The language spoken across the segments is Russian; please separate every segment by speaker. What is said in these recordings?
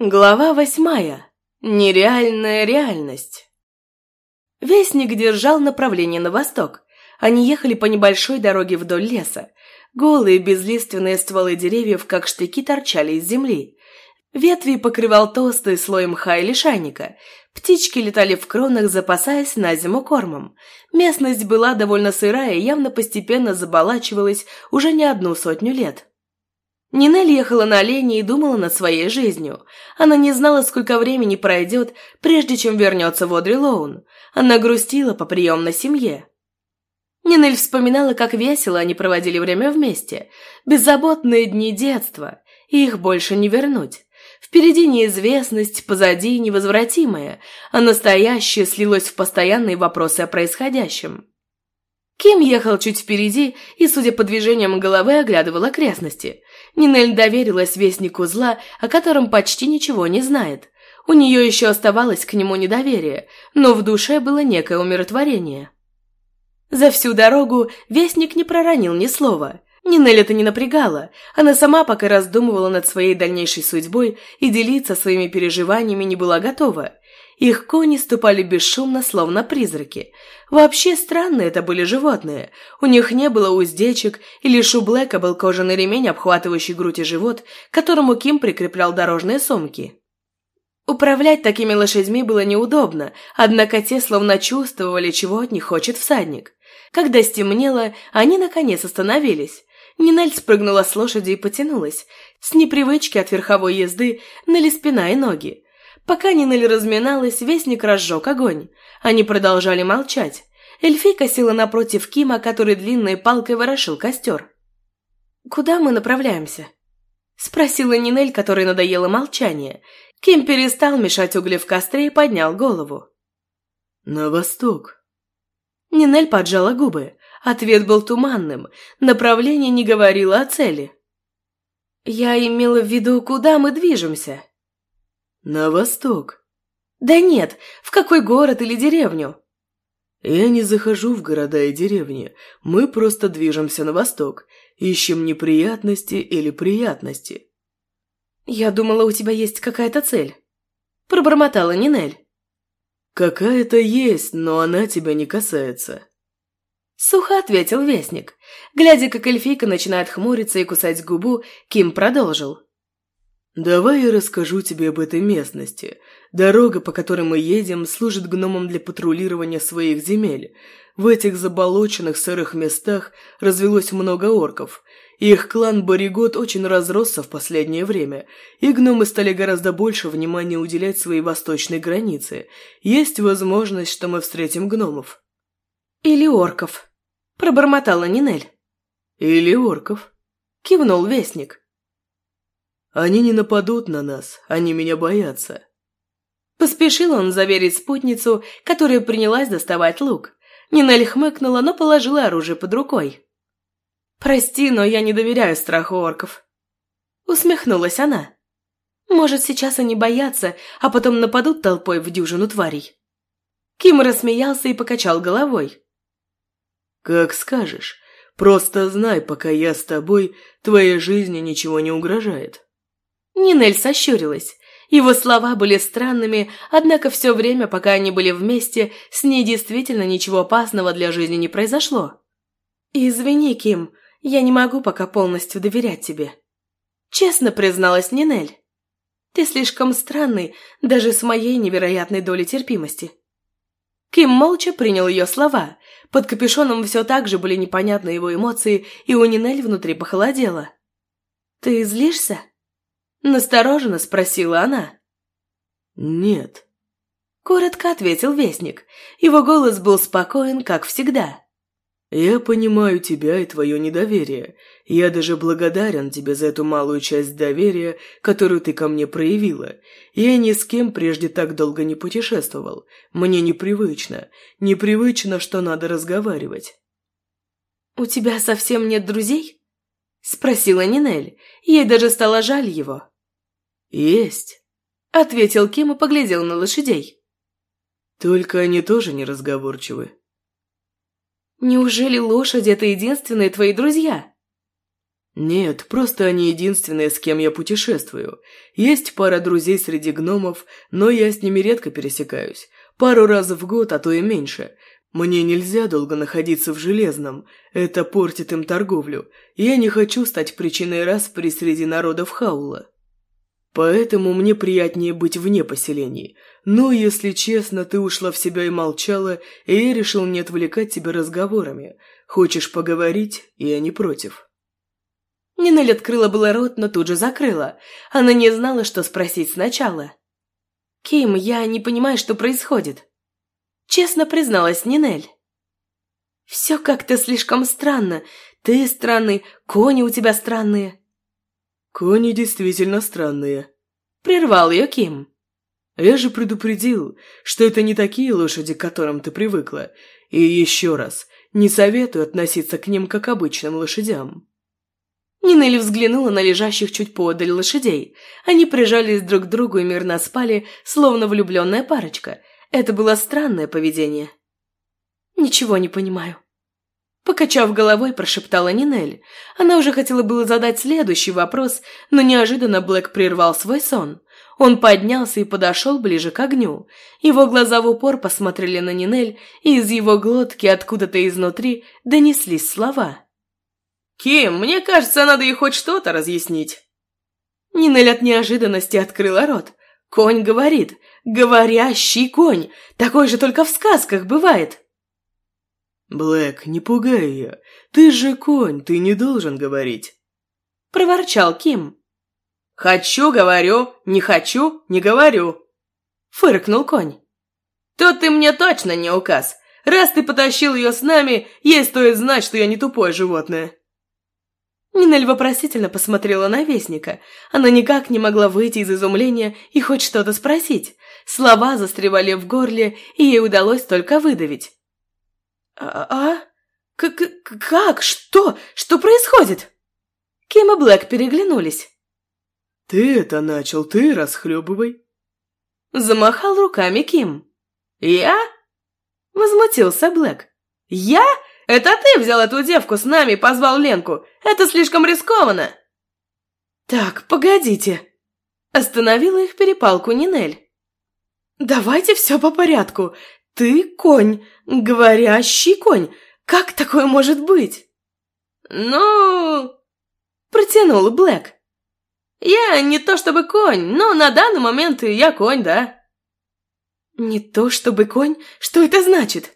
Speaker 1: Глава восьмая. Нереальная реальность. Вестник держал направление на восток. Они ехали по небольшой дороге вдоль леса. Голые безлиственные стволы деревьев, как штыки, торчали из земли. Ветви покрывал толстый слой мха и лишайника. Птички летали в кронах, запасаясь на зиму кормом. Местность была довольно сырая и явно постепенно заболачивалась уже не одну сотню лет. Нинель ехала на олене и думала над своей жизнью. Она не знала, сколько времени пройдет, прежде чем вернется в Одри Лоун. Она грустила по приемной семье. Нинель вспоминала, как весело они проводили время вместе. Беззаботные дни детства. И их больше не вернуть. Впереди неизвестность, позади невозвратимое, а настоящее слилось в постоянные вопросы о происходящем. Ким ехал чуть впереди и, судя по движениям головы, оглядывал окрестности. Нинель доверилась вестнику зла, о котором почти ничего не знает. У нее еще оставалось к нему недоверие, но в душе было некое умиротворение. За всю дорогу вестник не проронил ни слова. Нинель это не напрягало. Она сама пока раздумывала над своей дальнейшей судьбой и делиться своими переживаниями не была готова. Их кони ступали бесшумно, словно призраки. Вообще странные это были животные. У них не было уздечек, и лишь у Блэка был кожаный ремень, обхватывающий грудь и живот, к которому Ким прикреплял дорожные сумки. Управлять такими лошадьми было неудобно, однако те словно чувствовали, чего от них хочет всадник. Когда стемнело, они наконец остановились. Нинель спрыгнула с лошади и потянулась. С непривычки от верховой езды ныли спина и ноги. Пока Нинель разминалась, вестник разжег огонь. Они продолжали молчать. Эльфийка села напротив Кима, который длинной палкой ворошил костер. «Куда мы направляемся?» Спросила Нинель, которой надоело молчание. Ким перестал мешать угли в костре и поднял голову.
Speaker 2: «На восток».
Speaker 1: Нинель поджала губы. Ответ был туманным. Направление не говорило о цели. «Я имела в виду, куда мы движемся?»
Speaker 2: «На восток».
Speaker 1: «Да нет, в какой город или деревню?»
Speaker 2: «Я не захожу в города и деревни. Мы просто движемся на восток. Ищем неприятности или приятности».
Speaker 1: «Я думала, у тебя есть какая-то цель», – пробормотала Нинель.
Speaker 2: «Какая-то есть, но она тебя не касается».
Speaker 1: Сухо ответил Вестник. Глядя, как эльфийка начинает хмуриться и кусать губу, Ким продолжил.
Speaker 2: «Давай я расскажу тебе об этой местности. Дорога, по которой мы едем, служит гномам для патрулирования своих земель. В этих заболоченных сырых местах развелось много орков. Их клан Боригот очень разросся в последнее время, и гномы стали гораздо больше внимания уделять своей восточной границе. Есть возможность, что мы встретим гномов».
Speaker 1: «Или орков», – пробормотала Нинель.
Speaker 2: «Или орков», –
Speaker 1: кивнул Вестник.
Speaker 2: Они не нападут на нас, они меня боятся».
Speaker 1: Поспешил он заверить спутницу, которая принялась доставать лук. Нинель хмыкнула, но положила оружие под рукой. «Прости, но я не доверяю страху орков». Усмехнулась она. «Может, сейчас они боятся, а потом нападут толпой в дюжину тварей?» Ким рассмеялся и покачал головой.
Speaker 2: «Как скажешь. Просто знай, пока я с тобой, твоей жизни ничего не угрожает».
Speaker 1: Нинель сощурилась. Его слова были странными, однако все время, пока они были вместе, с ней действительно ничего опасного для жизни не произошло. «Извини, Ким, я не могу пока полностью доверять тебе», – честно призналась Нинель. «Ты слишком странный, даже с моей невероятной долей терпимости». Ким молча принял ее слова. Под капюшоном все так же были непонятны его эмоции, и у Нинель внутри похолодело. «Ты злишься?» Настороженно спросила она.
Speaker 2: «Нет».
Speaker 1: Коротко ответил Вестник. Его голос был спокоен, как всегда.
Speaker 2: «Я понимаю тебя и твое недоверие. Я даже благодарен тебе за эту малую часть доверия, которую ты ко мне проявила. Я ни с кем прежде так долго не путешествовал. Мне непривычно. Непривычно, что надо разговаривать».
Speaker 1: «У тебя совсем нет друзей?» Спросила Нинель. Ей даже стало жаль его.
Speaker 2: «Есть», —
Speaker 1: ответил Ким и поглядел на лошадей.
Speaker 2: «Только они тоже неразговорчивы».
Speaker 1: «Неужели лошади — это единственные твои друзья?»
Speaker 2: Нет, просто они единственные, с кем я путешествую. Есть пара друзей среди гномов, но я с ними редко пересекаюсь. Пару раз в год, а то и меньше. Мне нельзя долго находиться в Железном. Это портит им торговлю. Я не хочу стать причиной распри среди народов Хаула. Поэтому мне приятнее быть вне поселений. Но, если честно, ты ушла в себя и молчала, и я решил не отвлекать тебя разговорами. Хочешь поговорить, я не против.
Speaker 1: Нинель открыла было рот, но тут же закрыла. Она не знала, что спросить сначала. «Ким, я не понимаю, что происходит», — честно призналась Нинель. «Все как-то слишком странно. Ты странный, кони у тебя странные».
Speaker 2: «Кони действительно странные», —
Speaker 1: прервал ее Ким.
Speaker 2: «Я же предупредил, что это не такие лошади, к которым ты привыкла. И еще раз, не советую относиться к ним как к обычным лошадям».
Speaker 1: Нинель взглянула на лежащих чуть поодаль лошадей. Они прижались друг к другу и мирно спали, словно влюбленная парочка. Это было странное поведение. «Ничего не понимаю». Покачав головой, прошептала Нинель. Она уже хотела было задать следующий вопрос, но неожиданно Блэк прервал свой сон. Он поднялся и подошел ближе к огню. Его глаза в упор посмотрели на Нинель, и из его глотки откуда-то изнутри донеслись слова –
Speaker 2: «Ким, мне кажется, надо ей хоть что-то разъяснить».
Speaker 1: Нинель от неожиданности открыла рот. «Конь говорит. Говорящий конь. Такой же только в сказках бывает».
Speaker 2: «Блэк, не пугай ее. Ты же конь, ты не должен говорить».
Speaker 1: Проворчал Ким.
Speaker 2: «Хочу, говорю. Не хочу, не говорю».
Speaker 1: Фыркнул конь.
Speaker 2: «Тут ты мне точно не указ. Раз ты потащил ее с нами, ей стоит знать, что я не тупое животное».
Speaker 1: Нинель вопросительно посмотрела на Вестника. Она никак не могла выйти из изумления и хоть что-то спросить. Слова застревали в горле, и ей удалось только выдавить. «А? а? К -к как? Что? Что происходит?» Ким и Блэк переглянулись.
Speaker 2: «Ты это начал, ты расхлебывай».
Speaker 1: Замахал руками Ким. «Я?» Возмутился Блэк. «Я? Это ты взял эту девку с нами и позвал Ленку. Это слишком рискованно!» «Так, погодите!» Остановила их перепалку Нинель. «Давайте все по порядку. Ты конь, говорящий конь. Как такое может быть?» «Ну...» Протянул Блэк. «Я не то чтобы конь, но на данный момент я конь, да». «Не то чтобы конь? Что это значит?»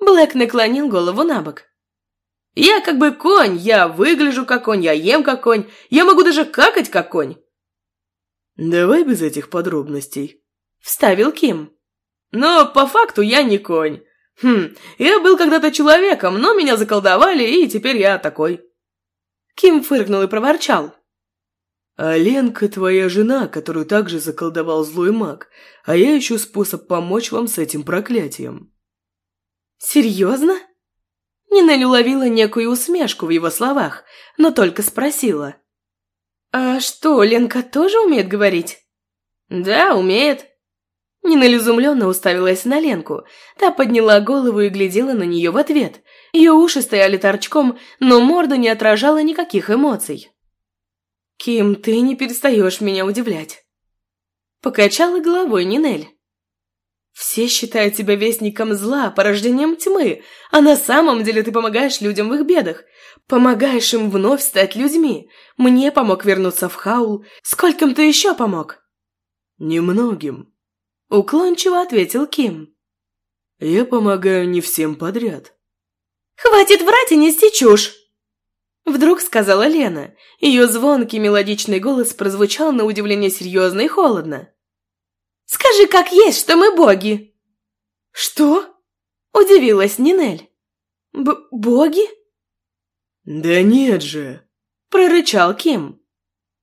Speaker 1: Блэк наклонил голову на бок. «Я как бы конь, я выгляжу как конь, я ем как конь, я могу даже какать как конь».
Speaker 2: «Давай без этих подробностей», — вставил Ким.
Speaker 1: «Но по факту я не конь. Хм, я был когда-то человеком, но меня заколдовали, и теперь я такой». Ким фыркнул и проворчал.
Speaker 2: «А Ленка твоя жена, которую также заколдовал злой маг, а я ищу способ помочь вам с этим проклятием».
Speaker 1: «Серьезно?» Нинель уловила некую усмешку в его словах, но только спросила. «А что, Ленка тоже умеет говорить?» «Да, умеет». Изумленно уставилась на Ленку. Та подняла голову и глядела на нее в ответ. Ее уши стояли торчком, но морда не отражала никаких эмоций. «Ким, ты не перестаешь меня удивлять». Покачала головой Нинель. Все считают тебя вестником зла, порождением тьмы, а на самом деле ты помогаешь людям в их бедах. Помогаешь им вновь стать людьми. Мне помог вернуться в Хаул. Скольким ты еще помог?»
Speaker 2: «Немногим», —
Speaker 1: уклончиво ответил Ким.
Speaker 2: «Я помогаю не всем подряд».
Speaker 1: «Хватит врать и нести чушь!» Вдруг сказала Лена. Ее звонкий мелодичный голос прозвучал на удивление серьезно и холодно. Скажи, как есть, что мы боги!» «Что?» – удивилась Нинель. Б «Боги?»
Speaker 2: «Да нет же!»
Speaker 1: – прорычал Ким.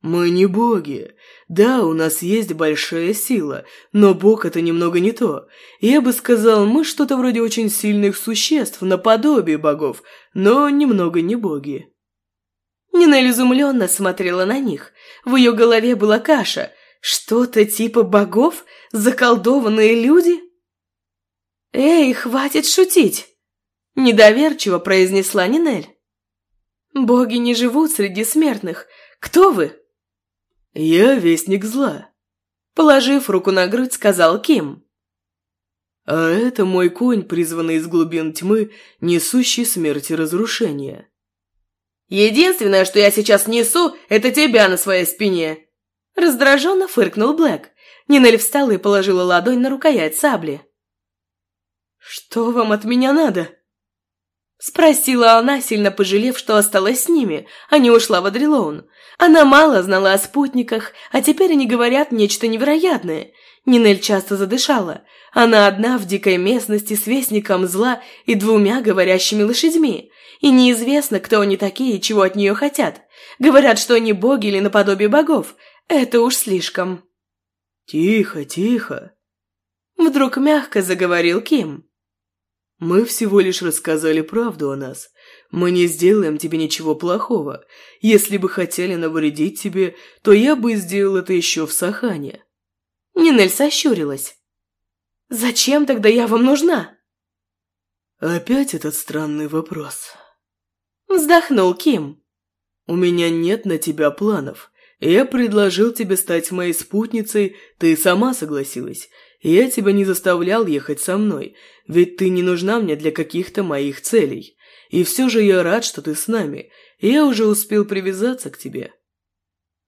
Speaker 2: «Мы не боги. Да, у нас есть большая сила, но бог – это немного не то. Я бы сказал, мы что-то вроде очень сильных существ, наподобие богов, но немного не боги».
Speaker 1: Нинель изумленно смотрела на них. В ее голове была каша – что-то типа богов? Заколдованные люди? Эй, хватит шутить! Недоверчиво произнесла Нинель. Боги не живут среди смертных. Кто вы?»
Speaker 2: «Я вестник зла», — положив руку на грудь, сказал Ким. «А это мой конь, призванный из глубин тьмы, несущий смерть и разрушение».
Speaker 1: «Единственное, что я сейчас несу, это тебя на своей спине!» Раздраженно фыркнул Блэк. Нинель встала и положила ладонь на рукоять сабли. «Что вам от меня надо?» Спросила она, сильно пожалев, что осталась с ними, а не ушла в Адрилоун. Она мало знала о спутниках, а теперь они говорят нечто невероятное. Нинель часто задышала. Она одна в дикой местности с вестником зла и двумя говорящими лошадьми. И неизвестно, кто они такие и чего от нее хотят. Говорят, что они боги или наподобие богов. Это уж слишком.
Speaker 2: «Тихо, тихо!»
Speaker 1: Вдруг мягко заговорил Ким.
Speaker 2: Мы всего лишь рассказали правду о нас. Мы не сделаем тебе ничего плохого. Если бы хотели навредить тебе, то я бы сделал это еще в Сахане».
Speaker 1: Нинель сощурилась. «Зачем тогда я вам нужна?»
Speaker 2: «Опять этот странный вопрос».
Speaker 1: Вздохнул Ким.
Speaker 2: «У меня нет на тебя планов. Я предложил тебе стать моей спутницей, ты сама согласилась. Я тебя не заставлял ехать со мной, ведь ты не нужна мне для каких-то моих целей. И все же я рад, что ты с нами, я уже успел привязаться к тебе.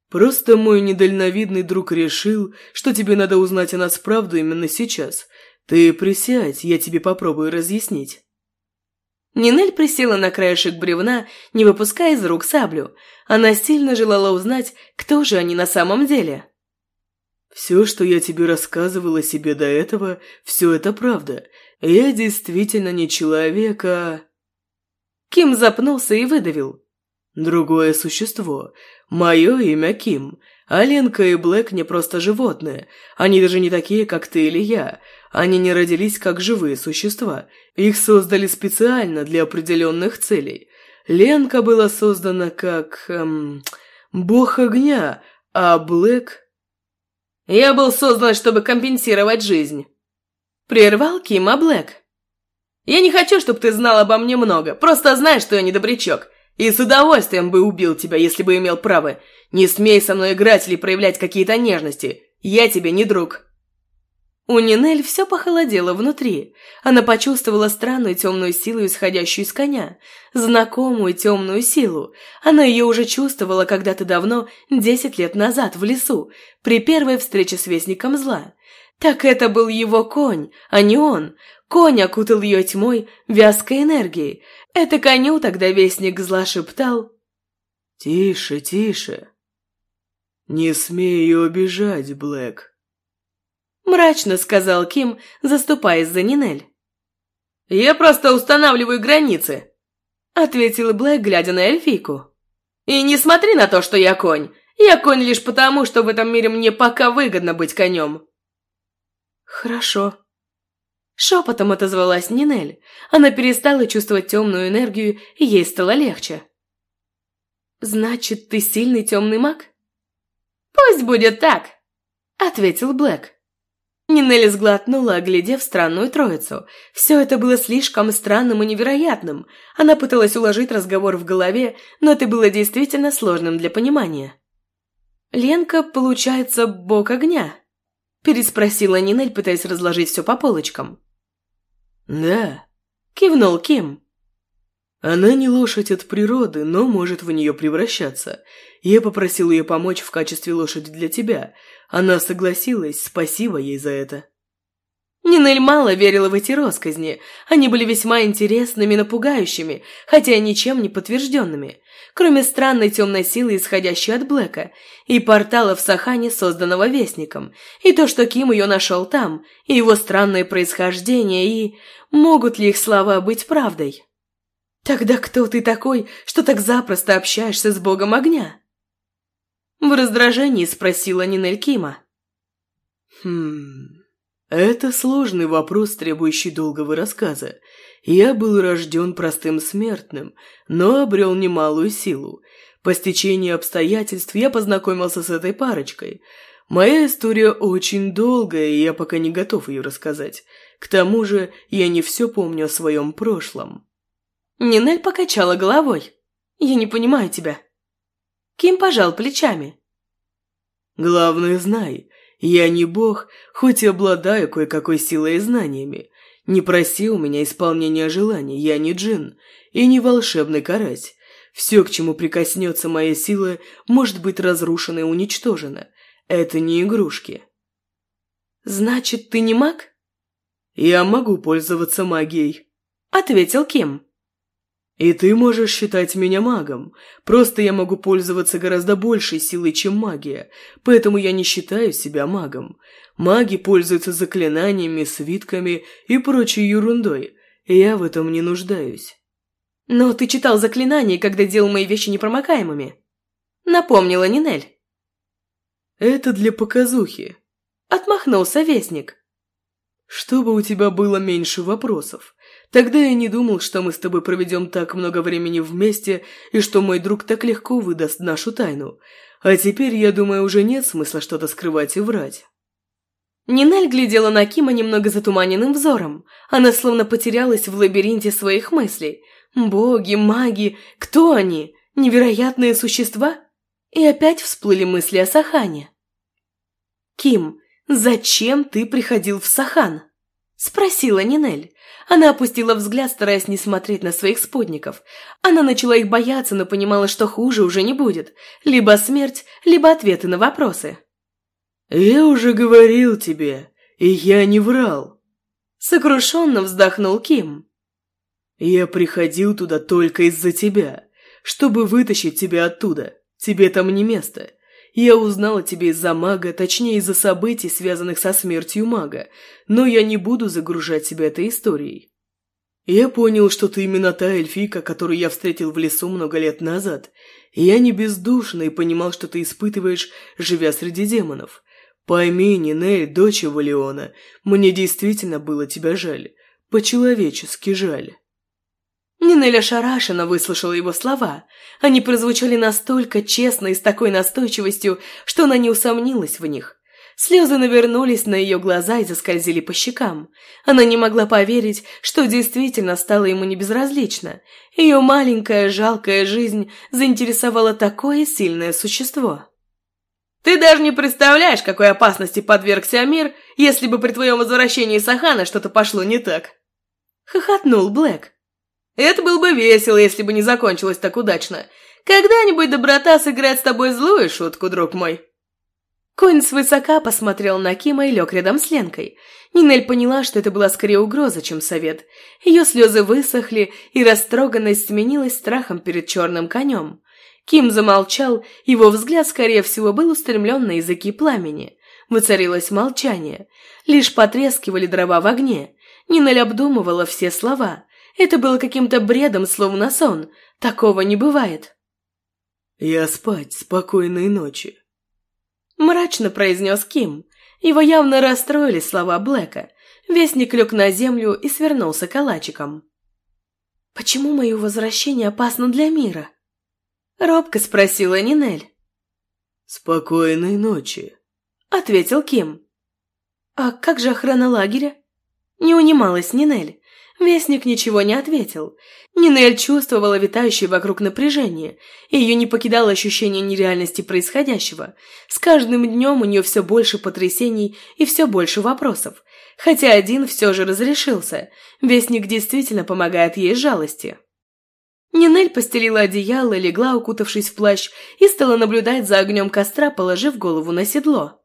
Speaker 2: Просто мой недальновидный друг решил, что тебе надо узнать о нас правду именно сейчас. Ты присядь, я тебе попробую разъяснить».
Speaker 1: Нинель присела на краешек бревна, не выпуская из рук саблю. Она сильно желала узнать, кто же они на самом деле.
Speaker 2: «Все, что я тебе рассказывала себе до этого, все это правда. Я действительно не человек, а...»
Speaker 1: Ким запнулся и выдавил.
Speaker 2: «Другое существо. Мое имя Ким. А Ленка и Блэк не просто животные. Они даже не такие, как ты или я. Они не родились как живые существа. Их создали специально для определенных целей. Ленка была создана как... Эм, бог огня, а Блэк
Speaker 1: я был создан, чтобы компенсировать жизнь. Прервал Кима Блэк. Я не хочу, чтобы ты знал обо мне много. Просто знай, что я не добрячок. И с удовольствием бы убил тебя, если бы имел право. Не смей со мной играть или проявлять какие-то нежности. Я тебе не друг. У Нинель все похолодело внутри. Она почувствовала странную темную силу, исходящую из коня. Знакомую темную силу. Она ее уже чувствовала когда-то давно, десять лет назад, в лесу, при первой встрече с Вестником Зла. Так это был его конь, а не он. Конь окутал ее тьмой, вязкой энергией. Это коню тогда Вестник Зла шептал.
Speaker 2: «Тише, тише. Не смей ее обижать, Блэк».
Speaker 1: Мрачно сказал Ким, заступаясь за Нинель. «Я просто устанавливаю границы», — ответил Блэк, глядя на эльфийку. «И не смотри на то, что я конь. Я конь лишь потому, что в этом мире мне пока выгодно быть конем». «Хорошо». Шепотом отозвалась Нинель. Она перестала чувствовать темную энергию, и ей стало легче. «Значит, ты сильный темный маг?» «Пусть будет так», — ответил Блэк. Нинелли сглотнула, оглядев странную троицу. Все это было слишком странным и невероятным. Она пыталась уложить разговор в голове, но это было действительно сложным для понимания. «Ленка, получается, бог огня?» Переспросила Нинель, пытаясь разложить все по полочкам.
Speaker 2: «Да», —
Speaker 1: кивнул Ким.
Speaker 2: Она не лошадь от природы, но может в нее превращаться. Я попросил ее помочь в качестве лошади для тебя. Она согласилась, спасибо ей за это».
Speaker 1: Нинель мало верила в эти росказни. Они были весьма интересными, напугающими, хотя и ничем не подтвержденными. Кроме странной темной силы, исходящей от Блэка, и портала в Сахане, созданного Вестником, и то, что Ким ее нашел там, и его странное происхождение, и... Могут ли их слова быть правдой? «Тогда кто ты такой, что так запросто общаешься с богом огня?» В раздражении спросила Нинель Кима.
Speaker 2: «Хм... Это сложный вопрос, требующий долгого рассказа. Я был рожден простым смертным, но обрел немалую силу. По стечению обстоятельств я познакомился с этой парочкой. Моя история очень долгая, и я пока не готов ее рассказать. К тому же я не все помню о своем прошлом».
Speaker 1: Нинель покачала головой. Я не понимаю тебя». Ким пожал плечами.
Speaker 2: «Главное, знай, я не бог, хоть и обладаю кое-какой силой и знаниями. Не проси у меня исполнения желаний, я не джин и не волшебный карась. Все, к чему прикоснется моя сила, может быть разрушено и уничтожено. Это не игрушки.
Speaker 1: «Значит, ты не маг?»
Speaker 2: «Я могу пользоваться магией», —
Speaker 1: ответил Ким.
Speaker 2: «И ты можешь считать меня магом. Просто я могу пользоваться гораздо большей силой, чем магия, поэтому я не считаю себя магом. Маги пользуются заклинаниями, свитками и прочей ерундой. Я в этом не нуждаюсь».
Speaker 1: «Но ты читал заклинания, когда делал мои вещи непромокаемыми», — напомнила Нинель.
Speaker 2: «Это для показухи», —
Speaker 1: отмахнулся Вестник.
Speaker 2: «Чтобы у тебя было меньше вопросов. Тогда я не думал, что мы с тобой проведем так много времени вместе и что мой друг так легко выдаст нашу тайну. А теперь, я думаю, уже нет смысла что-то скрывать и врать».
Speaker 1: Нинель глядела на Кима немного затуманенным взором. Она словно потерялась в лабиринте своих мыслей. Боги, маги, кто они? Невероятные существа? И опять всплыли мысли о Сахане. «Ким, зачем ты приходил в Сахан?» Спросила Нинель. Она опустила взгляд, стараясь не смотреть на своих спутников. Она начала их бояться, но понимала, что хуже уже не будет. Либо смерть, либо ответы на вопросы.
Speaker 2: «Я уже говорил тебе, и я не врал», —
Speaker 1: сокрушенно вздохнул Ким.
Speaker 2: «Я приходил туда только из-за тебя, чтобы вытащить тебя оттуда. Тебе там не место. Я узнал о тебе из-за мага, точнее из-за событий, связанных со смертью мага, но я не буду загружать себя этой историей. Я понял, что ты именно та эльфийка, которую я встретил в лесу много лет назад. я не бездушный и понимал, что ты испытываешь, живя среди демонов. Пойми, Нинель, дочь Валиона, мне действительно было тебя жаль. По-человечески жаль.
Speaker 1: Нинель ошарашенно выслушала его слова. Они прозвучали настолько честно и с такой настойчивостью, что она не усомнилась в них. Слезы навернулись на ее глаза и заскользили по щекам. Она не могла поверить, что действительно стало ему небезразлично. Ее маленькая жалкая жизнь заинтересовала такое сильное существо. «Ты даже не представляешь, какой опасности подвергся Амир, если бы при твоем возвращении Сахана что-то пошло не так!» Хохотнул Блэк. Это было бы весело, если бы не закончилось так удачно. Когда-нибудь доброта сыграет с тобой злую шутку, друг мой». Конь свысока посмотрел на Кима и лег рядом с Ленкой. Нинель поняла, что это была скорее угроза, чем совет. Ее слезы высохли, и растроганность сменилась страхом перед черным конем. Ким замолчал, его взгляд, скорее всего, был устремлен на языки пламени. Воцарилось молчание. Лишь потрескивали дрова в огне. Нинель обдумывала все слова. Это было каким-то бредом, словно сон. Такого не бывает.
Speaker 2: «Я спать, спокойной ночи», –
Speaker 1: мрачно произнес Ким. Его явно расстроили слова Блэка. Вестник лег на землю и свернулся калачиком. «Почему мое возвращение опасно для мира?» – робко спросила Нинель.
Speaker 2: «Спокойной ночи», –
Speaker 1: ответил Ким. «А как же охрана лагеря?» Не унималась Нинель. Вестник ничего не ответил. Нинель чувствовала витающее вокруг напряжение, и ее не покидало ощущение нереальности происходящего. С каждым днем у нее все больше потрясений и все больше вопросов. Хотя один все же разрешился. Вестник действительно помогает ей жалости. Нинель постелила одеяло, легла, укутавшись в плащ, и стала наблюдать за огнем костра, положив голову на седло.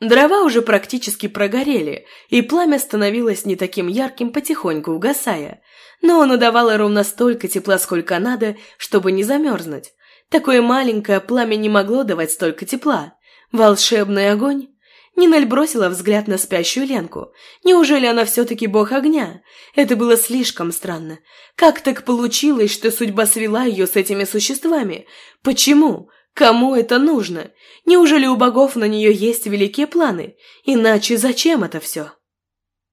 Speaker 1: Дрова уже практически прогорели, и пламя становилось не таким ярким, потихоньку угасая. Но оно давало ровно столько тепла, сколько надо, чтобы не замерзнуть. Такое маленькое пламя не могло давать столько тепла. Волшебный огонь? Нинель бросила взгляд на спящую Ленку. Неужели она все-таки бог огня? Это было слишком странно. Как так получилось, что судьба свела ее с этими существами? Почему? Кому это нужно? Неужели у богов на нее есть великие планы? Иначе зачем это все?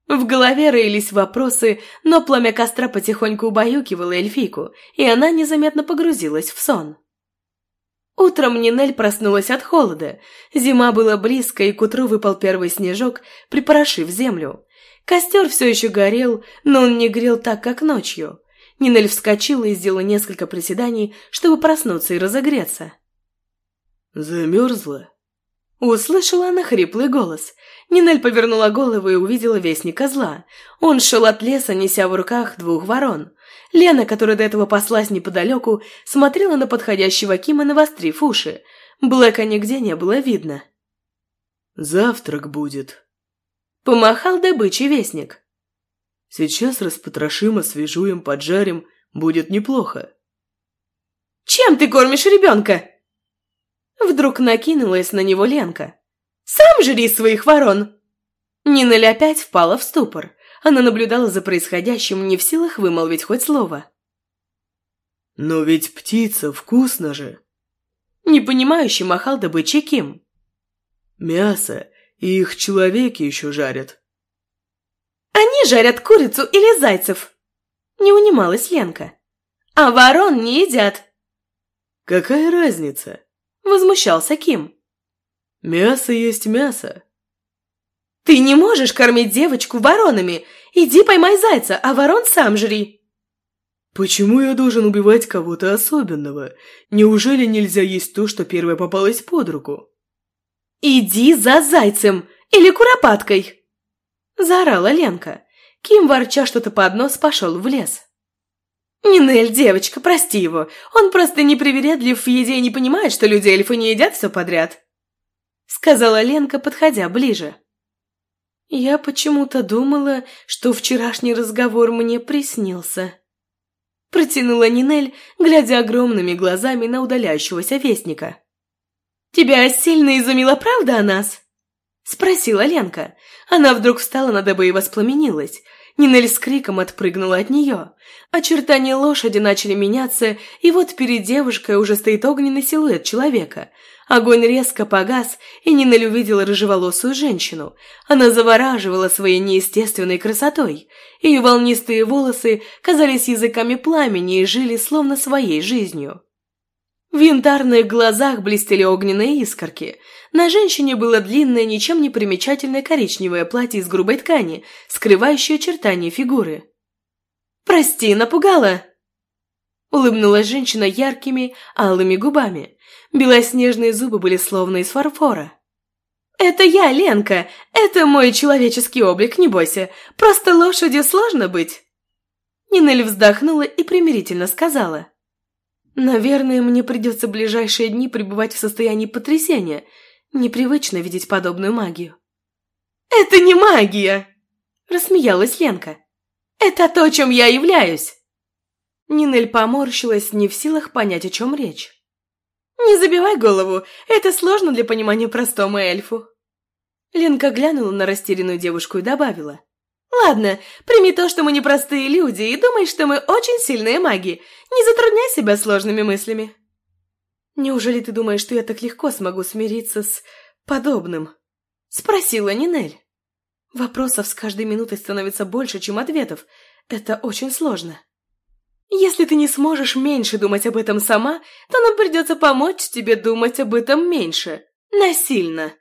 Speaker 1: В голове роились вопросы, но пламя костра потихоньку убаюкивало эльфийку, и она незаметно погрузилась в сон. Утром Нинель проснулась от холода. Зима была близко, и к утру выпал первый снежок, припорошив землю. Костер все еще горел, но он не грел так, как ночью. Нинель вскочила и сделала несколько приседаний, чтобы проснуться и разогреться.
Speaker 2: «Замерзла?»
Speaker 1: Услышала она хриплый голос. Нинель повернула голову и увидела вестника зла. Он шел от леса, неся в руках двух ворон. Лена, которая до этого паслась неподалеку, смотрела на подходящего Кима, навострив уши. Блэка нигде не было видно.
Speaker 2: «Завтрак будет», —
Speaker 1: помахал добычей вестник.
Speaker 2: «Сейчас распотрошим, освежуем, поджарим. Будет неплохо».
Speaker 1: «Чем ты кормишь ребенка?» Вдруг накинулась на него Ленка. «Сам жри своих ворон!» Нинель опять впала в ступор. Она наблюдала за происходящим, не в силах вымолвить хоть слово.
Speaker 2: «Но ведь птица вкусно же!»
Speaker 1: Непонимающе махал добычей Ким.
Speaker 2: «Мясо, и их человеки еще жарят».
Speaker 1: «Они жарят курицу или зайцев!» Не унималась Ленка. «А ворон не едят!»
Speaker 2: «Какая разница?»
Speaker 1: Возмущался Ким.
Speaker 2: «Мясо есть мясо».
Speaker 1: «Ты не можешь кормить девочку воронами! Иди поймай зайца, а ворон сам жри!»
Speaker 2: «Почему я должен убивать кого-то особенного? Неужели нельзя есть то, что первое попалось под руку?»
Speaker 1: «Иди за зайцем или куропаткой!» Заорала Ленка. Ким, ворча что-то под нос, пошел в лес. «Нинель, девочка, прости его. Он просто непривередлив в еде и не понимает, что люди-эльфы не едят все подряд», сказала Ленка, подходя ближе. «Я почему-то думала, что вчерашний разговор мне приснился». Протянула Нинель, глядя огромными глазами на удаляющегося вестника. «Тебя сильно изумила правда о нас?» Спросила Ленка. Она вдруг встала на дыбы и воспламенилась. Нинель с криком отпрыгнула от нее. Очертания лошади начали меняться, и вот перед девушкой уже стоит огненный силуэт человека. Огонь резко погас, и Нинель увидела рыжеволосую женщину. Она завораживала своей неестественной красотой. Ее волнистые волосы казались языками пламени и жили словно своей жизнью. В янтарных глазах блестели огненные искорки. На женщине было длинное, ничем не примечательное коричневое платье из грубой ткани, скрывающее очертания фигуры. «Прости, напугала!» Улыбнулась женщина яркими, алыми губами. Белоснежные зубы были словно из фарфора. «Это я, Ленка! Это мой человеческий облик, не бойся. Просто лошадью сложно быть!» Нинель вздохнула и примирительно сказала. Наверное, мне придется ближайшие дни пребывать в состоянии потрясения. Непривычно видеть подобную магию. «Это не магия!» – рассмеялась Ленка. «Это то, чем я являюсь!» Нинель поморщилась, не в силах понять, о чем речь. «Не забивай голову, это сложно для понимания простому эльфу». Ленка глянула на растерянную девушку и добавила. «Ладно, прими то, что мы непростые люди, и думай, что мы очень сильные маги. Не затрудняй себя сложными мыслями». «Неужели ты думаешь, что я так легко смогу смириться с подобным?» Спросила Нинель. Вопросов с каждой минутой становится больше, чем ответов. Это очень сложно. Если ты не сможешь меньше думать об этом сама, то нам придется помочь тебе думать об этом меньше. Насильно.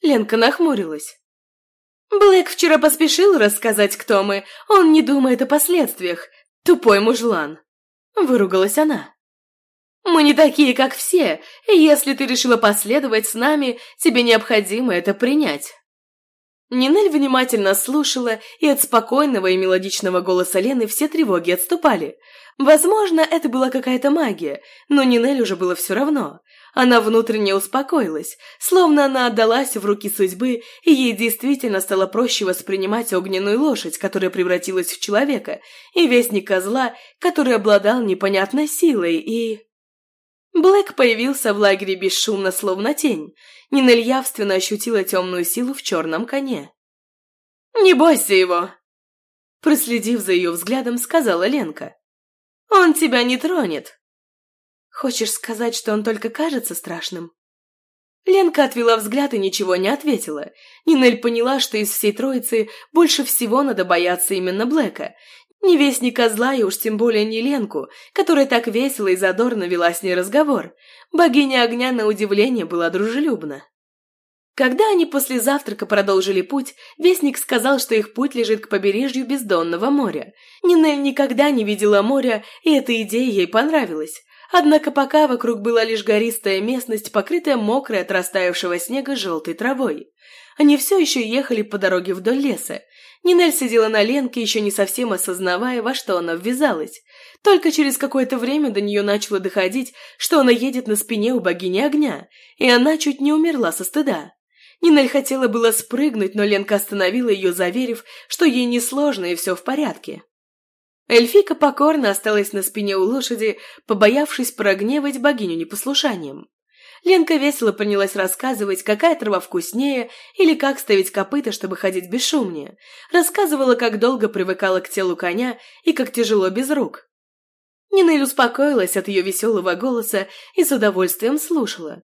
Speaker 1: Ленка нахмурилась. Блэк вчера поспешил рассказать, кто мы. Он не думает о последствиях. Тупой мужлан. Выругалась она. Мы не такие, как все, и если ты решила последовать с нами, тебе необходимо это принять. Нинель внимательно слушала, и от спокойного и мелодичного голоса Лены все тревоги отступали. Возможно, это была какая-то магия, но Нинель уже было все равно. Она внутренне успокоилась, словно она отдалась в руки судьбы, и ей действительно стало проще воспринимать огненную лошадь, которая превратилась в человека, и вестника зла, который обладал непонятной силой, и... Блэк появился в лагере бесшумно, словно тень. Нинель явственно ощутила темную силу в черном коне. «Не бойся его!» Проследив за ее взглядом, сказала Ленка. «Он тебя не тронет!» Хочешь сказать, что он только кажется страшным?» Ленка отвела взгляд и ничего не ответила. Нинель поняла, что из всей троицы больше всего надо бояться именно Блэка. Не вестника зла и уж тем более не Ленку, которая так весело и задорно вела с ней разговор. Богиня огня на удивление была дружелюбна. Когда они после завтрака продолжили путь, Вестник сказал, что их путь лежит к побережью Бездонного моря. Нинель никогда не видела моря, и эта идея ей понравилась. Однако пока вокруг была лишь гористая местность, покрытая мокрой от растаявшего снега желтой травой. Они все еще ехали по дороге вдоль леса. Нинель сидела на ленке, еще не совсем осознавая, во что она ввязалась. Только через какое-то время до нее начало доходить, что она едет на спине у богини огня, и она чуть не умерла со стыда. Нинель хотела было спрыгнуть, но Ленка остановила ее, заверив, что ей несложно и все в порядке. Эльфика покорно осталась на спине у лошади, побоявшись прогневать богиню непослушанием. Ленка весело принялась рассказывать, какая трава вкуснее или как ставить копыта, чтобы ходить бесшумнее. Рассказывала, как долго привыкала к телу коня и как тяжело без рук. Нинель успокоилась от ее веселого голоса и с удовольствием слушала.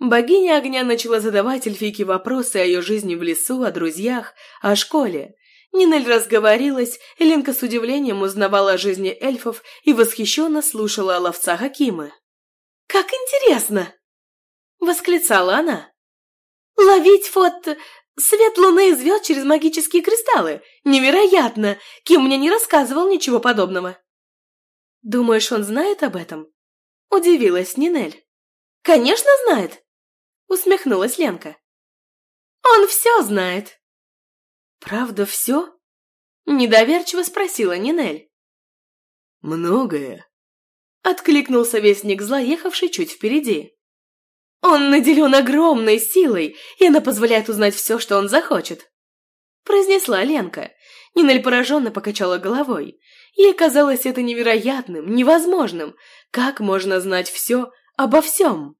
Speaker 1: Богиня огня начала задавать эльфийке вопросы о ее жизни в лесу, о друзьях, о школе. Нинель разговорилась, и Ленка с удивлением узнавала о жизни эльфов и восхищенно слушала о ловцах Акимы. «Как интересно!» — восклицала она. «Ловить фот... свет луны и звезд через магические кристаллы! Невероятно! Ким мне не рассказывал ничего подобного!» «Думаешь, он знает об этом?» — удивилась Нинель. «Конечно знает!» — усмехнулась Ленка. «Он все знает!» «Правда все?» — недоверчиво спросила Нинель.
Speaker 2: «Многое», —
Speaker 1: откликнулся вестник зла, ехавший чуть впереди. «Он наделен огромной силой, и она позволяет узнать все, что он захочет», — произнесла Ленка. Нинель пораженно покачала головой. Ей казалось это невероятным, невозможным. Как можно знать все обо всем?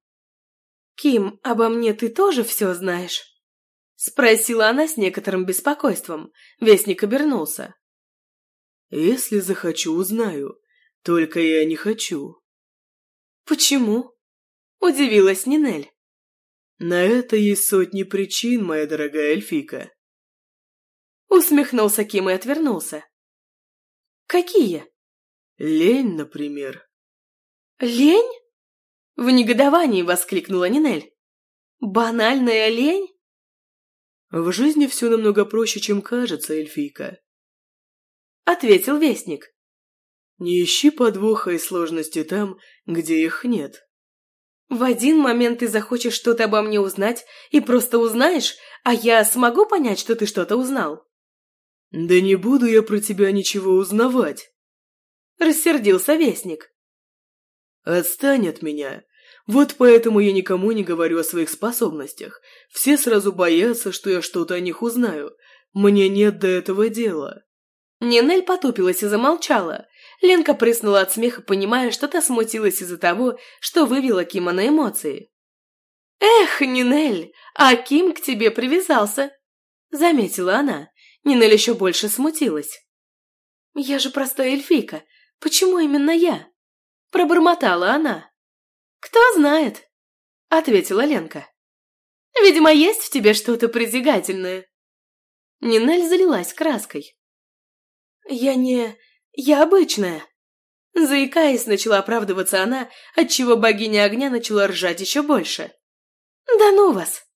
Speaker 1: «Ким, обо мне ты тоже все знаешь?» Спросила она с некоторым беспокойством. Вестник обернулся.
Speaker 2: «Если захочу, узнаю. Только я не хочу».
Speaker 1: «Почему?» Удивилась Нинель.
Speaker 2: «На это есть сотни причин, моя дорогая эльфика».
Speaker 1: Усмехнулся Ким и отвернулся. «Какие?»
Speaker 2: «Лень, например».
Speaker 1: «Лень?» В негодовании воскликнула Нинель. «Банальная лень?»
Speaker 2: В жизни все намного проще, чем кажется, эльфийка.
Speaker 1: Ответил вестник.
Speaker 2: Не ищи подвоха и сложности там, где их нет.
Speaker 1: В один момент ты захочешь что-то обо мне узнать и просто узнаешь, а я смогу понять, что ты что-то узнал?
Speaker 2: Да не буду я про тебя ничего узнавать.
Speaker 1: Рассердился вестник.
Speaker 2: Отстань от меня. Вот поэтому я никому не говорю о своих способностях. Все сразу боятся, что я что-то о них узнаю. Мне нет до этого дела».
Speaker 1: Нинель потупилась и замолчала. Ленка прыснула от смеха, понимая, что та смутилась из-за того, что вывела Кима на эмоции. «Эх, Нинель, а Ким к тебе привязался!» Заметила она. Нинель еще больше смутилась. «Я же простая эльфийка. Почему именно я?» Пробормотала она. «Кто знает?» — ответила Ленка. «Видимо, есть в тебе что-то притягательное». Нинель залилась краской. «Я не... я обычная». Заикаясь, начала оправдываться она, отчего богиня огня начала ржать еще больше. «Да ну вас!»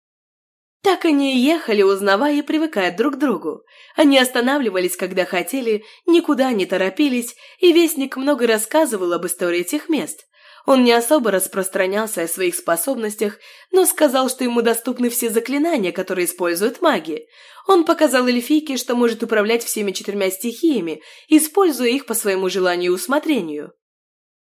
Speaker 1: Так они ехали, узнавая и привыкая друг к другу. Они останавливались, когда хотели, никуда не торопились, и Вестник много рассказывал об истории этих мест. Он не особо распространялся о своих способностях, но сказал, что ему доступны все заклинания, которые используют маги. Он показал эльфийке, что может управлять всеми четырьмя стихиями, используя их по своему желанию и усмотрению.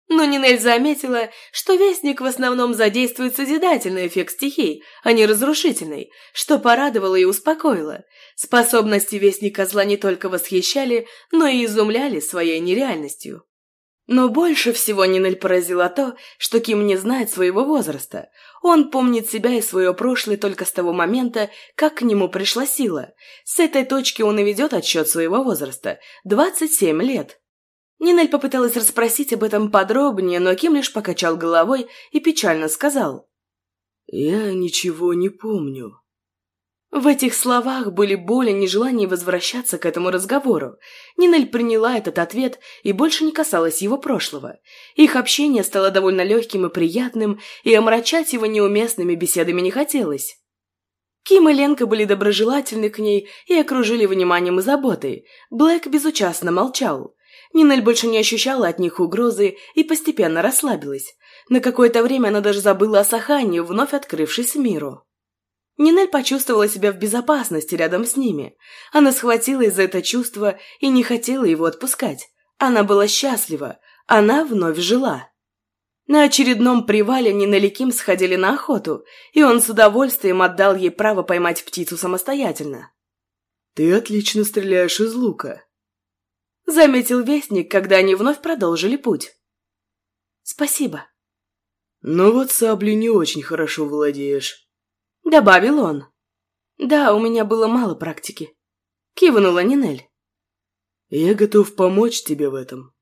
Speaker 1: Но Нинель заметила, что Вестник в основном задействует созидательный эффект стихий, а не разрушительный, что порадовало и успокоило. Способности Вестника зла не только восхищали, но и изумляли своей нереальностью. Но больше всего Нинель поразило то, что Ким не знает своего возраста. Он помнит себя и свое прошлое только с того момента, как к нему пришла сила. С этой точки он и ведет отсчет своего возраста – 27 лет. Нинель попыталась расспросить об этом подробнее, но Ким лишь покачал головой и печально сказал.
Speaker 2: «Я ничего не помню».
Speaker 1: В этих словах были боль и нежелание возвращаться к этому разговору. Нинель приняла этот ответ и больше не касалась его прошлого. Их общение стало довольно легким и приятным, и омрачать его неуместными беседами не хотелось. Ким и Ленка были доброжелательны к ней и окружили вниманием и заботой. Блэк безучастно молчал. Нинель больше не ощущала от них угрозы и постепенно расслабилась. На какое-то время она даже забыла о Сахане, вновь открывшись миру. Нинель почувствовала себя в безопасности рядом с ними. Она схватилась за это чувство и не хотела его отпускать. Она была счастлива. Она вновь жила. На очередном привале Нина и Ким сходили на охоту, и он с удовольствием отдал ей право поймать птицу самостоятельно.
Speaker 2: «Ты отлично стреляешь из лука», —
Speaker 1: заметил Вестник, когда они вновь продолжили путь. «Спасибо».
Speaker 2: «Но вот саблей не очень хорошо владеешь», —
Speaker 1: добавил он. «Да, у меня было мало практики», — кивнула Нинель.
Speaker 2: «Я готов помочь тебе в этом».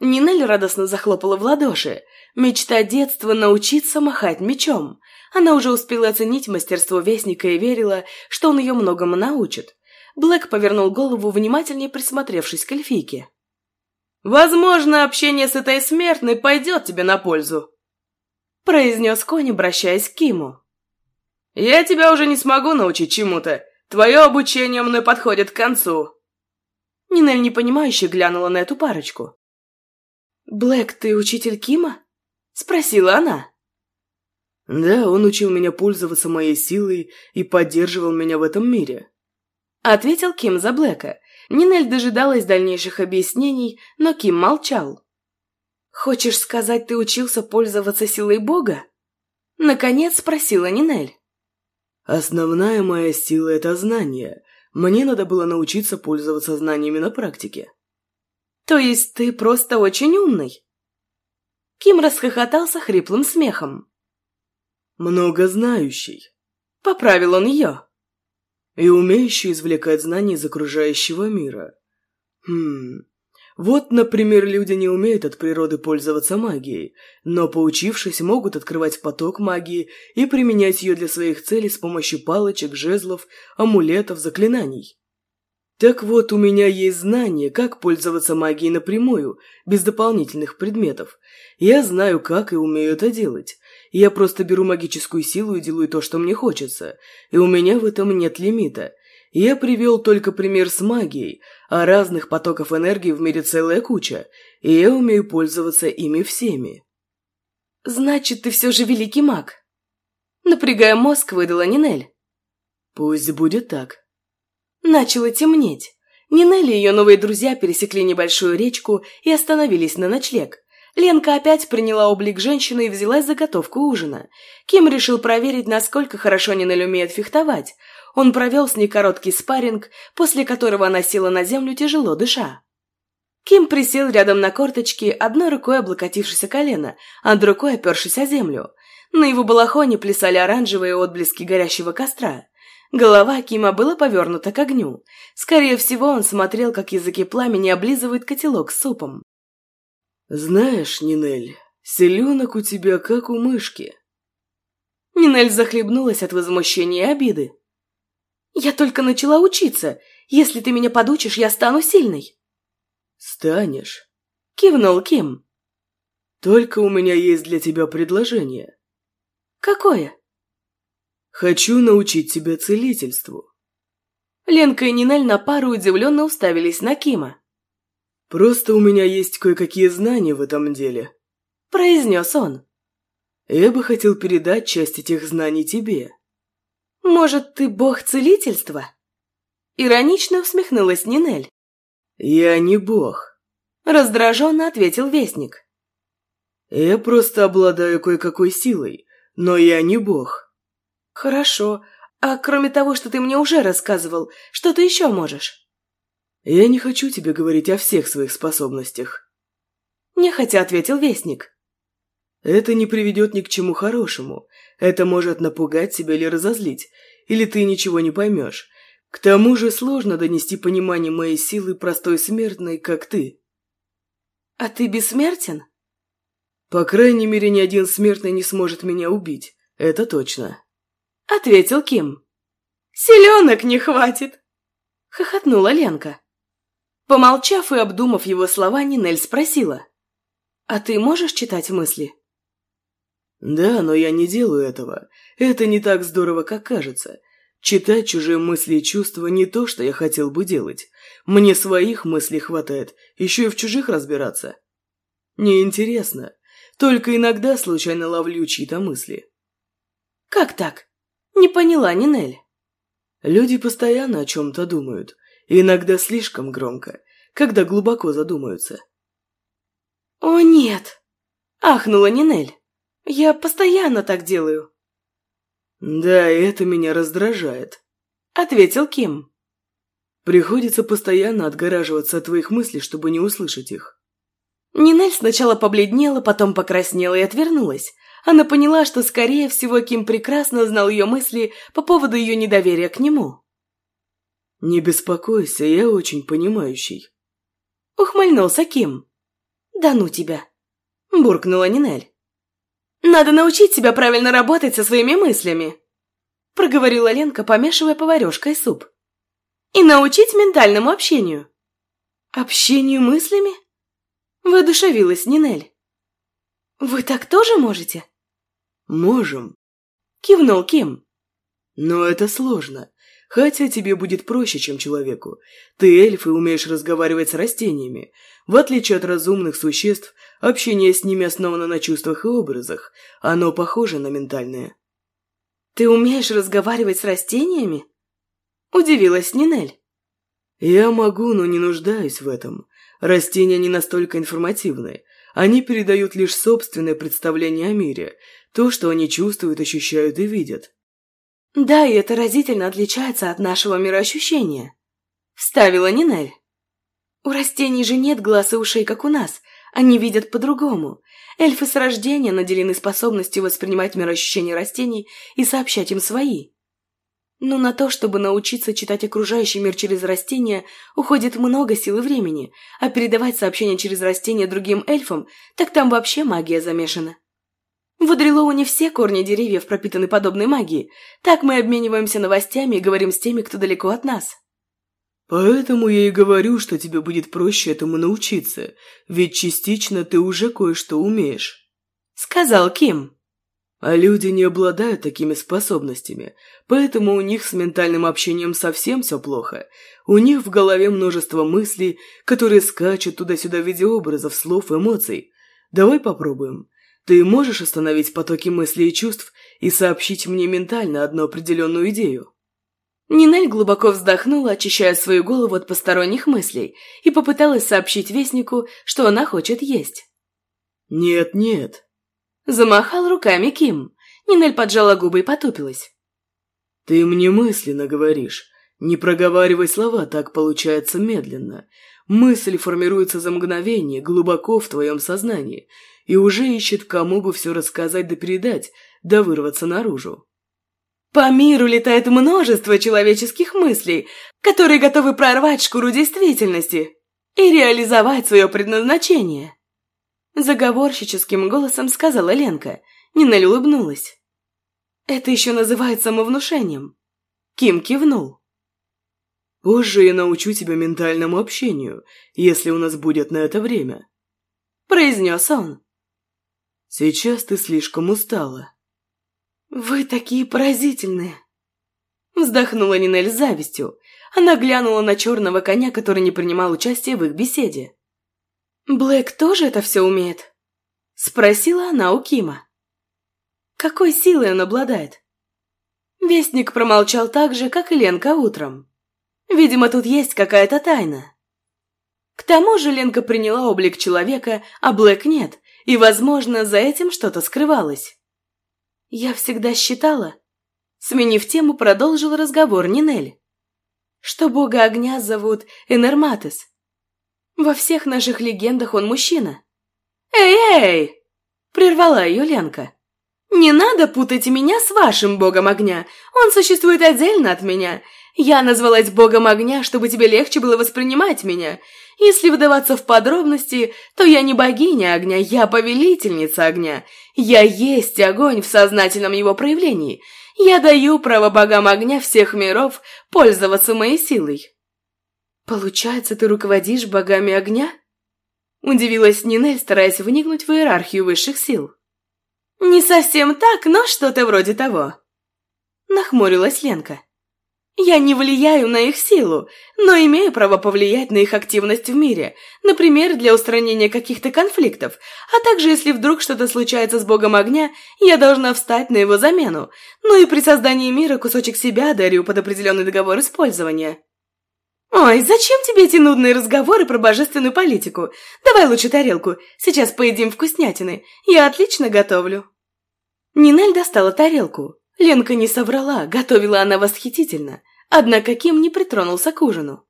Speaker 1: Нинель радостно захлопала в ладоши. Мечта детства научиться махать мечом. Она уже успела оценить мастерство Вестника и верила, что он ее многому научит. Блэк повернул голову, внимательнее присмотревшись к эльфийке. «Возможно, общение с этой смертной пойдет тебе на пользу», произнес конь, обращаясь к Киму. «Я тебя уже не смогу научить чему-то. Твое обучение мной подходит к концу». Нинель непонимающе глянула на эту парочку. «Блэк, ты учитель Кима?» — спросила она.
Speaker 2: «Да, он учил меня пользоваться моей силой и поддерживал меня в этом мире», —
Speaker 1: ответил Ким за Блэка. Нинель дожидалась дальнейших объяснений, но Ким молчал. «Хочешь сказать, ты учился пользоваться силой Бога?» Наконец спросила Нинель.
Speaker 2: «Основная моя сила — это знание. Мне надо было научиться пользоваться знаниями на практике».
Speaker 1: То есть ты просто очень умный?» Ким расхохотался хриплым смехом.
Speaker 2: «Многознающий», —
Speaker 1: поправил он ее.
Speaker 2: «И умеющий извлекать знания из окружающего мира. Хм, вот, например, люди не умеют от природы пользоваться магией, но, поучившись, могут открывать поток магии и применять ее для своих целей с помощью палочек, жезлов, амулетов, заклинаний. Так вот, у меня есть знание, как пользоваться магией напрямую, без дополнительных предметов. Я знаю, как и умею это делать. Я просто беру магическую силу и делаю то, что мне хочется. И у меня в этом нет лимита. Я привел только пример с магией, а разных потоков энергии в мире целая куча, и я умею пользоваться ими всеми.
Speaker 1: «Значит, ты все же великий маг?» Напрягая мозг, выдала Нинель.
Speaker 2: «Пусть будет так»,
Speaker 1: Начало темнеть. Нинель и ее новые друзья пересекли небольшую речку и остановились на ночлег. Ленка опять приняла облик женщины и взялась за готовку ужина. Ким решил проверить, насколько хорошо Нинель умеет фехтовать. Он провел с ней короткий спарринг, после которого она села на землю, тяжело дыша. Ким присел рядом на корточки, одной рукой облокотившись о колено, а другой опершись о землю. На его балахоне плясали оранжевые отблески горящего костра. Голова Кима была повернута к огню. Скорее всего, он смотрел, как языки пламени облизывают котелок с супом.
Speaker 2: «Знаешь, Нинель, селенок у тебя как у мышки».
Speaker 1: Нинель захлебнулась от возмущения и обиды. «Я только начала учиться. Если ты меня подучишь, я стану сильной».
Speaker 2: «Станешь», —
Speaker 1: кивнул Ким.
Speaker 2: «Только у меня есть для тебя предложение».
Speaker 1: «Какое?»
Speaker 2: Хочу научить тебя целительству».
Speaker 1: Ленка и Нинель на пару удивленно уставились на Кима.
Speaker 2: «Просто у меня есть кое-какие знания в этом деле», –
Speaker 1: произнес он.
Speaker 2: «Я бы хотел передать часть этих знаний тебе».
Speaker 1: «Может, ты бог целительства?» Иронично усмехнулась Нинель.
Speaker 2: «Я не бог», –
Speaker 1: раздраженно ответил Вестник.
Speaker 2: «Я просто обладаю кое-какой силой, но я не бог».
Speaker 1: «Хорошо. А кроме того, что ты мне уже рассказывал, что ты еще можешь?»
Speaker 2: «Я не хочу тебе говорить о всех своих способностях», –
Speaker 1: нехотя ответил Вестник.
Speaker 2: «Это не приведет ни к чему хорошему. Это может напугать тебя или разозлить, или ты ничего не поймешь. К тому же сложно донести понимание моей силы простой смертной, как ты».
Speaker 1: «А ты бессмертен?»
Speaker 2: «По крайней мере, ни один смертный не сможет меня убить. Это точно»
Speaker 1: ответил Ким. «Селенок не хватит!» — хохотнула Ленка. Помолчав и обдумав его слова, Нинель спросила. «А ты можешь читать мысли?»
Speaker 2: «Да, но я не делаю этого. Это не так здорово, как кажется. Читать чужие мысли и чувства не то, что я хотел бы делать. Мне своих мыслей хватает, еще и в чужих разбираться. Неинтересно. Только иногда случайно ловлю чьи-то мысли.
Speaker 1: Как так? Не поняла, Нинель.
Speaker 2: Люди постоянно о чем-то думают. Иногда слишком громко, когда глубоко задумаются.
Speaker 1: «О, нет!» – ахнула Нинель. «Я постоянно так делаю».
Speaker 2: «Да, это меня раздражает», –
Speaker 1: ответил Ким.
Speaker 2: «Приходится постоянно отгораживаться от твоих мыслей, чтобы не услышать их».
Speaker 1: Нинель сначала побледнела, потом покраснела и отвернулась. Она поняла, что, скорее всего, Ким прекрасно знал ее мысли по поводу ее недоверия к нему.
Speaker 2: «Не беспокойся, я очень понимающий», —
Speaker 1: ухмыльнулся Ким. «Да ну тебя!» – буркнула Нинель. «Надо научить себя правильно работать со своими мыслями», – проговорила Ленка, помешивая поварешкой суп. «И научить ментальному общению». «Общению мыслями?» – воодушевилась Нинель. «Вы так тоже можете?»
Speaker 2: «Можем», –
Speaker 1: кивнул Ким.
Speaker 2: «Но это сложно. Хотя тебе будет проще, чем человеку. Ты эльф и умеешь разговаривать с растениями. В отличие от разумных существ, общение с ними основано на чувствах и образах. Оно похоже на ментальное.
Speaker 1: «Ты умеешь разговаривать с растениями?» Удивилась Нинель.
Speaker 2: «Я могу, но не нуждаюсь в этом. Растения не настолько информативны. Они передают лишь собственное представление о мире, то, что они чувствуют, ощущают и видят.
Speaker 1: «Да, и это разительно отличается от нашего мироощущения», – вставила Нинель. «У растений же нет глаз и ушей, как у нас. Они видят по-другому. Эльфы с рождения наделены способностью воспринимать мироощущения растений и сообщать им свои. Но на то, чтобы научиться читать окружающий мир через растения, уходит много сил и времени, а передавать сообщения через растения другим эльфам, так там вообще магия замешана. В Адрилоуне все корни деревьев пропитаны подобной магией. Так мы обмениваемся новостями и говорим с теми, кто далеко от нас.
Speaker 2: Поэтому я и говорю, что тебе будет проще этому научиться, ведь частично ты уже кое-что умеешь.
Speaker 1: Сказал Ким.
Speaker 2: А люди не обладают такими способностями, поэтому у них с ментальным общением совсем все плохо. У них в голове множество мыслей, которые скачут туда-сюда в виде образов, слов, эмоций. Давай попробуем. Ты можешь остановить потоки мыслей и чувств и сообщить мне ментально одну определенную идею?»
Speaker 1: Нинель глубоко вздохнула, очищая свою голову от посторонних мыслей, и попыталась сообщить Вестнику, что она хочет есть.
Speaker 2: «Нет, нет».
Speaker 1: Замахал руками Ким. Нинель поджала губы и потупилась.
Speaker 2: «Ты мне мысленно говоришь. Не проговаривай слова, так получается медленно. Мысль формируется за мгновение, глубоко в твоем сознании, и уже ищет, кому бы все рассказать да передать, да вырваться наружу.
Speaker 1: По миру летает множество человеческих мыслей, которые готовы прорвать шкуру действительности и реализовать свое предназначение. Заговорщическим голосом сказала Ленка. Нинель улыбнулась. Это еще называется самовнушением. Ким кивнул.
Speaker 2: Позже я научу тебя ментальному общению, если у нас будет на это время.
Speaker 1: Произнес он.
Speaker 2: Сейчас ты слишком устала».
Speaker 1: «Вы такие поразительные!» Вздохнула Нинель с завистью. Она глянула на черного коня, который не принимал участия в их беседе. «Блэк тоже это все умеет?» Спросила она у Кима. «Какой силой он обладает?» Вестник промолчал так же, как и Ленка утром. Видимо, тут есть какая-то тайна. К тому же Ленка приняла облик человека, а Блэк нет, и, возможно, за этим что-то скрывалось. Я всегда считала, сменив тему, продолжил разговор Нинель, что бога огня зовут Энерматес. Во всех наших легендах он мужчина. «Эй-эй!» – прервала ее Ленка. «Не надо путать меня с вашим богом огня. Он существует отдельно от меня. Я назвалась богом огня, чтобы тебе легче было воспринимать меня. Если выдаваться в подробности, то я не богиня огня, я повелительница огня. Я есть огонь в сознательном его проявлении. Я даю право богам огня всех миров пользоваться моей силой. Получается, ты руководишь богами огня? Удивилась Нинель, стараясь вникнуть в иерархию высших сил. Не совсем так, но что-то вроде того. Нахмурилась Ленка. Я не влияю на их силу, но имею право повлиять на их активность в мире, например, для устранения каких-то конфликтов, а также если вдруг что-то случается с богом огня, я должна встать на его замену, ну и при создании мира кусочек себя дарю под определенный договор использования. «Ой, зачем тебе эти нудные разговоры про божественную политику? Давай лучше тарелку, сейчас поедим вкуснятины, я отлично готовлю». Нинель достала тарелку. Ленка не соврала, готовила она восхитительно. Однако Ким не притронулся к ужину.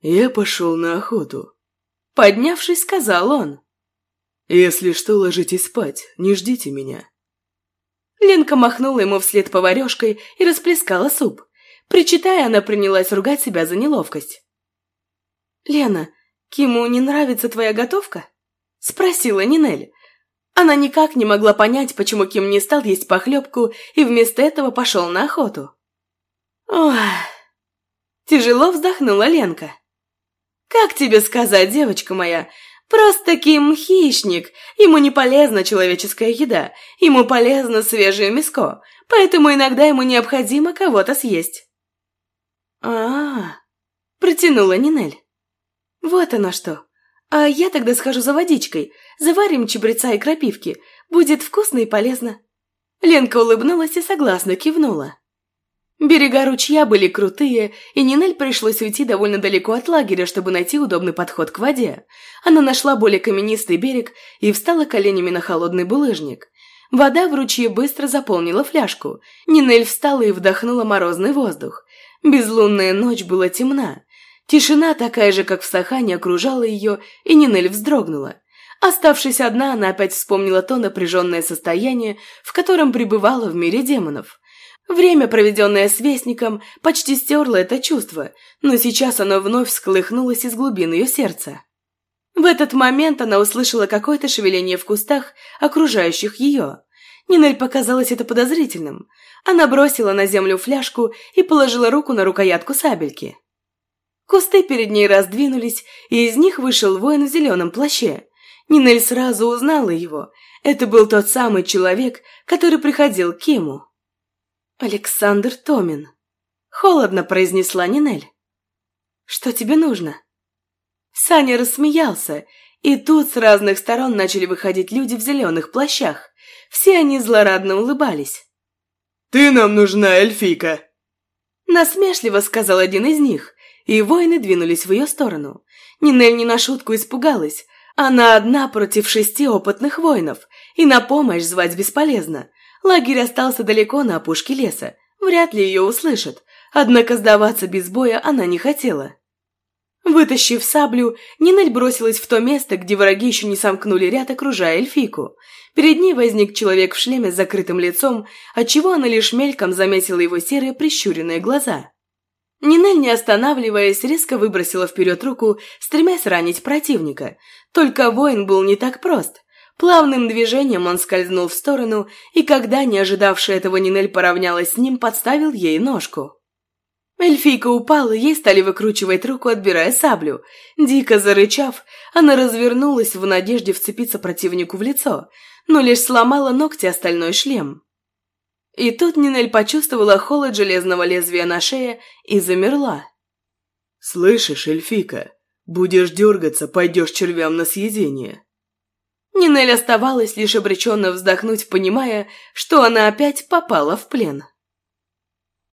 Speaker 2: «Я пошел на охоту», —
Speaker 1: поднявшись, сказал он.
Speaker 2: «Если что, ложитесь спать, не ждите меня».
Speaker 1: Ленка махнула ему вслед поварешкой и расплескала суп. Причитая, она принялась ругать себя за неловкость. «Лена, Киму не нравится твоя готовка?» — спросила Нинель. Она никак не могла понять, почему Ким не стал есть похлебку и вместо этого пошел на охоту. Ох, тяжело вздохнула Ленка. Как тебе сказать, девочка моя, просто Ким хищник, ему не полезна человеческая еда, ему полезно свежее мяско, поэтому иногда ему необходимо кого-то съесть. Протянула Нинель. Вот оно что. А я тогда схожу за водичкой, заварим чабреца и крапивки, будет вкусно и полезно. Ленка улыбнулась и согласно кивнула. Берега ручья были крутые, и Нинель пришлось уйти довольно далеко от лагеря, чтобы найти удобный подход к воде. Она нашла более каменистый берег и встала коленями на холодный булыжник. Вода в ручье быстро заполнила фляжку. Нинель встала и вдохнула морозный воздух. Безлунная ночь была темна. Тишина, такая же, как в Сахане, окружала ее, и Нинель вздрогнула. Оставшись одна, она опять вспомнила то напряженное состояние, в котором пребывала в мире демонов. Время, проведенное с Вестником, почти стерло это чувство, но сейчас оно вновь всколыхнулось из глубин ее сердца. В этот момент она услышала какое-то шевеление в кустах, окружающих ее. Нинель показалось это подозрительным. Она бросила на землю фляжку и положила руку на рукоятку сабельки. Кусты перед ней раздвинулись, и из них вышел воин в зеленом плаще. Нинель сразу узнала его. Это был тот самый человек, который приходил к Киму. «Александр Томин», — холодно произнесла Нинель. «Что тебе нужно?» Саня рассмеялся, и тут с разных сторон начали выходить люди в зеленых плащах. Все они злорадно улыбались.
Speaker 2: «Ты нам нужна, эльфийка!»
Speaker 1: Насмешливо сказал один из них, и воины двинулись в ее сторону. Нинель не на шутку испугалась. Она одна против шести опытных воинов, и на помощь звать бесполезно. Лагерь остался далеко на опушке леса, вряд ли ее услышат, однако сдаваться без боя она не хотела. Вытащив саблю, Нинель бросилась в то место, где враги еще не сомкнули ряд, окружая эльфийку. Перед ней возник человек в шлеме с закрытым лицом, отчего она лишь мельком заметила его серые прищуренные глаза. Нинель, не останавливаясь, резко выбросила вперед руку, стремясь ранить противника. Только воин был не так прост. Плавным движением он скользнул в сторону, и когда не ожидавшая этого Нинель поравнялась с ним, подставил ей ножку. Эльфийка упала, ей стали выкручивать руку, отбирая саблю. Дико зарычав, она развернулась в надежде вцепиться противнику в лицо, но лишь сломала ногти остальной шлем. И тут Нинель почувствовала холод железного лезвия на шее и замерла.
Speaker 2: «Слышишь, эльфийка, будешь дергаться, пойдешь червям на съедение»,
Speaker 1: Нинель оставалось лишь обреченно вздохнуть, понимая, что она опять попала в плен.